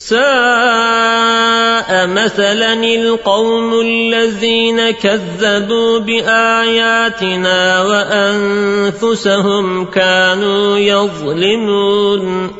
ساء مثلا القوم الذين كذبوا بآياتنا وأنفسهم كانوا يظلمون.